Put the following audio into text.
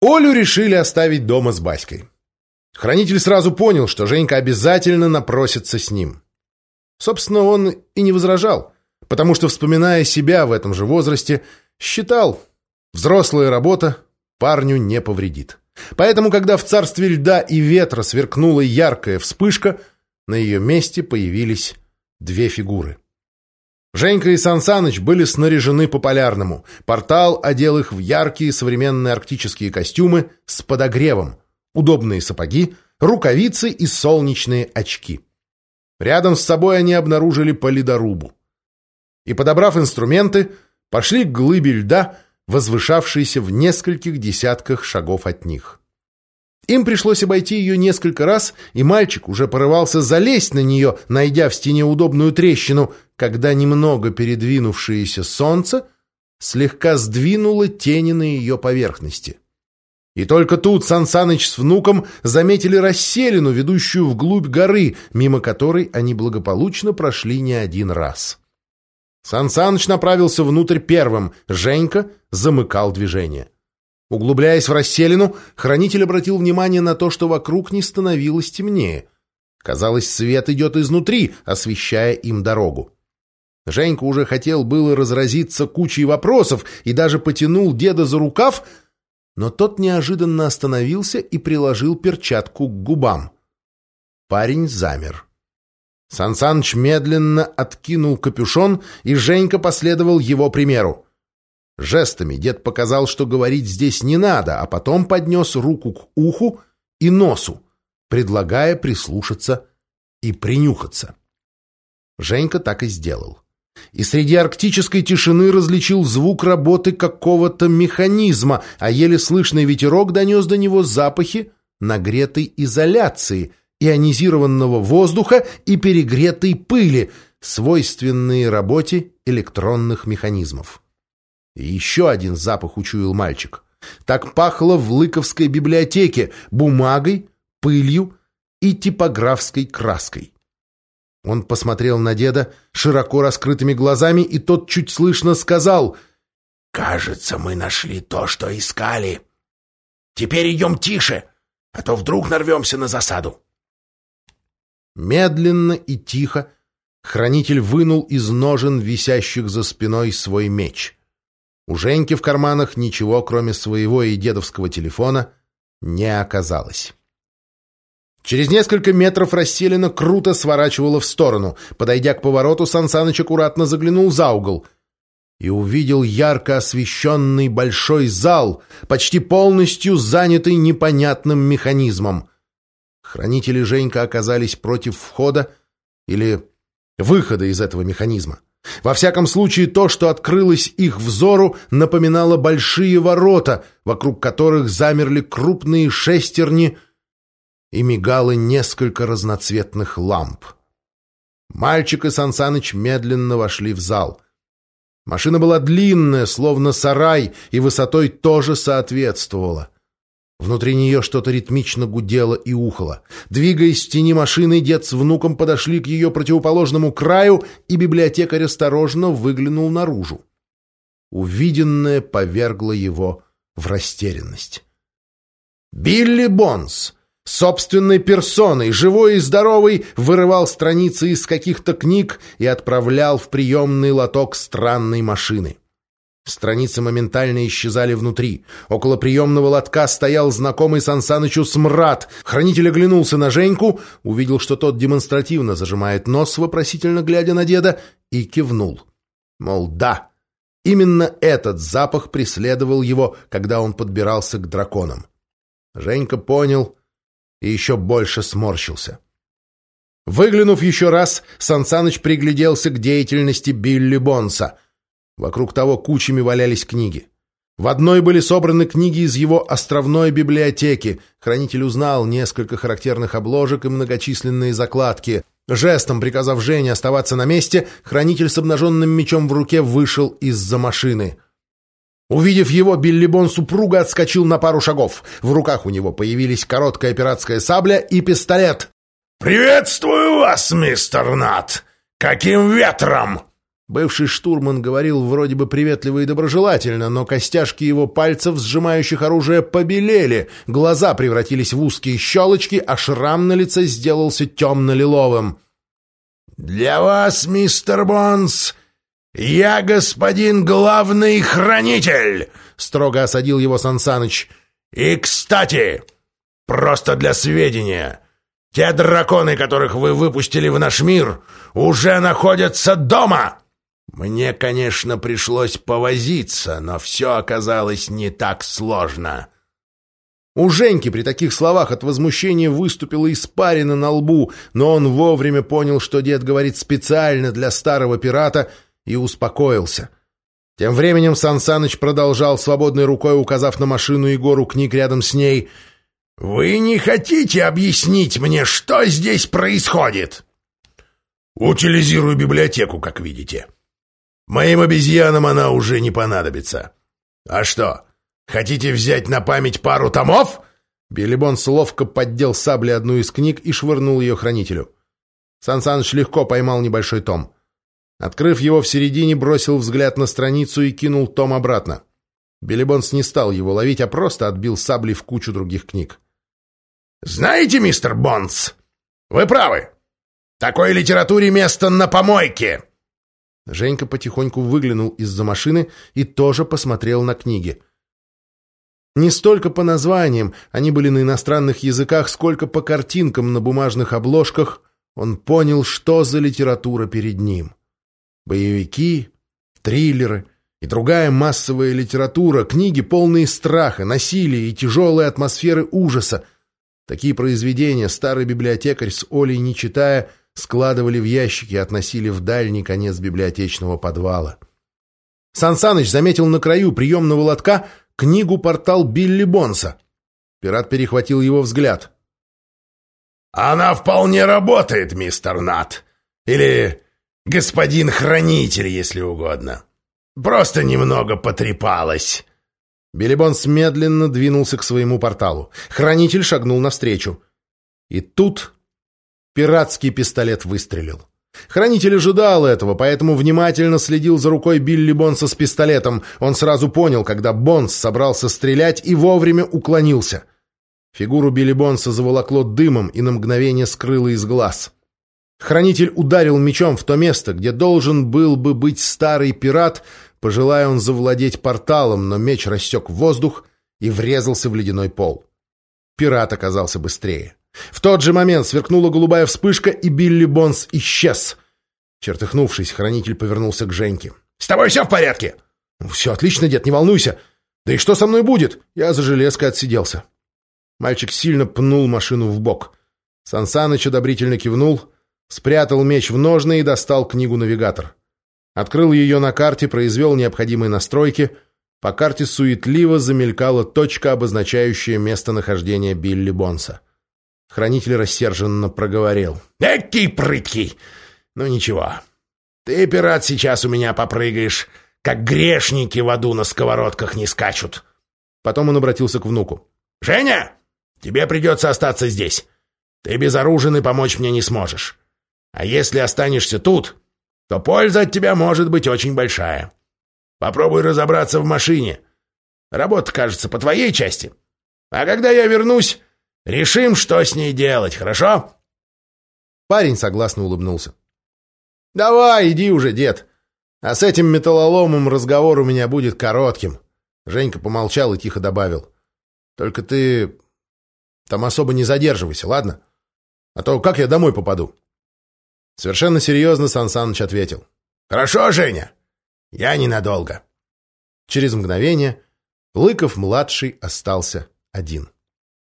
Олю решили оставить дома с Баськой. Хранитель сразу понял, что Женька обязательно напросится с ним. Собственно, он и не возражал, потому что, вспоминая себя в этом же возрасте, считал, взрослая работа парню не повредит. Поэтому, когда в царстве льда и ветра сверкнула яркая вспышка, на ее месте появились две фигуры. Женька и Сансаныч были снаряжены по-полярному. Портал одел их в яркие современные арктические костюмы с подогревом, удобные сапоги, рукавицы и солнечные очки. Рядом с собой они обнаружили полидорубу. И, подобрав инструменты, пошли к глыбе льда, возвышавшейся в нескольких десятках шагов от них. Им пришлось обойти ее несколько раз, и мальчик уже порывался залезть на нее, найдя в стене удобную трещину, когда немного передвинувшееся солнце слегка сдвинуло тени на ее поверхности. И только тут Сансаныч с внуком заметили расселину, ведущую вглубь горы, мимо которой они благополучно прошли не один раз. Сансаныч направился внутрь первым, Женька замыкал движение. Углубляясь в расселину, хранитель обратил внимание на то, что вокруг не становилось темнее. Казалось, свет идет изнутри, освещая им дорогу. Женька уже хотел было разразиться кучей вопросов и даже потянул деда за рукав, но тот неожиданно остановился и приложил перчатку к губам. Парень замер. Сансаныч медленно откинул капюшон, и Женька последовал его примеру. Жестами дед показал, что говорить здесь не надо, а потом поднес руку к уху и носу, предлагая прислушаться и принюхаться. Женька так и сделал. И среди арктической тишины различил звук работы какого-то механизма, а еле слышный ветерок донес до него запахи нагретой изоляции, ионизированного воздуха и перегретой пыли, свойственные работе электронных механизмов. И еще один запах учуял мальчик. Так пахло в Лыковской библиотеке бумагой, пылью и типографской краской. Он посмотрел на деда широко раскрытыми глазами, и тот чуть слышно сказал «Кажется, мы нашли то, что искали. Теперь идем тише, а то вдруг нарвемся на засаду». Медленно и тихо хранитель вынул из ножен, висящих за спиной, свой меч — у Женьки в карманах ничего, кроме своего и дедовского телефона, не оказалось. Через несколько метров расселена круто сворачивала в сторону. Подойдя к повороту, Сансаныч аккуратно заглянул за угол и увидел ярко освещенный большой зал, почти полностью занятый непонятным механизмом. Хранители Женька оказались против входа или выхода из этого механизма. Во всяком случае, то, что открылось их взору, напоминало большие ворота, вокруг которых замерли крупные шестерни и мигало несколько разноцветных ламп. Мальчик и Сансаныч медленно вошли в зал. Машина была длинная, словно сарай, и высотой тоже соответствовала. Внутри нее что-то ритмично гудело и ухало. Двигаясь в тени машины, дед с внуком подошли к ее противоположному краю, и библиотекарь осторожно выглянул наружу. Увиденное повергло его в растерянность. Билли Бонс, собственной персоной, живой и здоровый, вырывал страницы из каких-то книг и отправлял в приемный лоток странной машины. Страницы моментально исчезали внутри. Около приемного лотка стоял знакомый Сансанычу смрад. Хранитель оглянулся на Женьку, увидел, что тот демонстративно зажимает нос, вопросительно глядя на деда, и кивнул. Мол, да, именно этот запах преследовал его, когда он подбирался к драконам. Женька понял и еще больше сморщился. Выглянув еще раз, Сансаныч пригляделся к деятельности Билли Бонса — Вокруг того кучами валялись книги. В одной были собраны книги из его островной библиотеки. Хранитель узнал несколько характерных обложек и многочисленные закладки. Жестом приказав Жене оставаться на месте, хранитель с обнаженным мечом в руке вышел из-за машины. Увидев его, Биллибон супруга отскочил на пару шагов. В руках у него появились короткая пиратская сабля и пистолет. «Приветствую вас, мистер Нат! Каким ветром?» Бывший штурман говорил вроде бы приветливо и доброжелательно, но костяшки его пальцев, сжимающих оружие, побелели, глаза превратились в узкие щелочки, а шрам на лице сделался темно-лиловым. «Для вас, мистер Бонс, я господин главный хранитель!» — строго осадил его Сансаныч. «И, кстати, просто для сведения, те драконы, которых вы выпустили в наш мир, уже находятся дома!» Мне, конечно, пришлось повозиться, но все оказалось не так сложно. У Женьки при таких словах от возмущения выступила испарина на лбу, но он вовремя понял, что дед говорит специально для старого пирата, и успокоился. Тем временем Сан Саныч продолжал свободной рукой, указав на машину и гору книг рядом с ней. «Вы не хотите объяснить мне, что здесь происходит?» «Утилизирую библиотеку, как видите», Моим обезьянам она уже не понадобится. А что, хотите взять на память пару томов?» Билибонс ловко поддел саблей одну из книг и швырнул ее хранителю. Сансаныч легко поймал небольшой том. Открыв его в середине, бросил взгляд на страницу и кинул том обратно. Билибонс не стал его ловить, а просто отбил саблей в кучу других книг. «Знаете, мистер Бонс, вы правы. Такой литературе место на помойке!» Женька потихоньку выглянул из-за машины и тоже посмотрел на книги. Не столько по названиям, они были на иностранных языках, сколько по картинкам на бумажных обложках, он понял, что за литература перед ним. Боевики, триллеры и другая массовая литература, книги, полные страха, насилия и тяжелой атмосферы ужаса. Такие произведения старый библиотекарь с Олей, не читая, складывали в ящики и относили в дальний конец библиотечного подвала. Сансаныч заметил на краю приемного лотка книгу-портал Билли Бонса. Пират перехватил его взгляд. «Она вполне работает, мистер Нат. Или господин Хранитель, если угодно. Просто немного потрепалась». Билли Бонс медленно двинулся к своему порталу. Хранитель шагнул навстречу. И тут Пиратский пистолет выстрелил. Хранитель ожидал этого, поэтому внимательно следил за рукой Билли Бонса с пистолетом. Он сразу понял, когда Бонс собрался стрелять и вовремя уклонился. Фигуру Билли Бонса заволокло дымом и на мгновение скрыло из глаз. Хранитель ударил мечом в то место, где должен был бы быть старый пират, пожелая он завладеть порталом, но меч рассек воздух и врезался в ледяной пол. Пират оказался быстрее. В тот же момент сверкнула голубая вспышка, и Билли Бонс исчез. Чертыхнувшись, хранитель повернулся к Женьке. «С тобой все в порядке?» «Все отлично, дед, не волнуйся. Да и что со мной будет?» Я за железкой отсиделся. Мальчик сильно пнул машину в бок. Сансаныч одобрительно кивнул, спрятал меч в ножны и достал книгу-навигатор. Открыл ее на карте, произвел необходимые настройки. По карте суетливо замелькала точка, обозначающая местонахождение Билли Бонса. Хранитель рассерженно проговорил. «Экий прыткий! Ну ничего, ты, пират, сейчас у меня попрыгаешь, как грешники в аду на сковородках не скачут». Потом он обратился к внуку. «Женя, тебе придется остаться здесь. Ты безоружен и помочь мне не сможешь. А если останешься тут, то польза от тебя может быть очень большая. Попробуй разобраться в машине. Работа, кажется, по твоей части. А когда я вернусь, Решим, что с ней делать, хорошо?» Парень согласно улыбнулся. «Давай, иди уже, дед. А с этим металлоломом разговор у меня будет коротким». Женька помолчал и тихо добавил. «Только ты там особо не задерживайся, ладно? А то как я домой попаду?» Совершенно серьезно Сан Саныч ответил. «Хорошо, Женя. Я ненадолго». Через мгновение Лыков-младший остался один.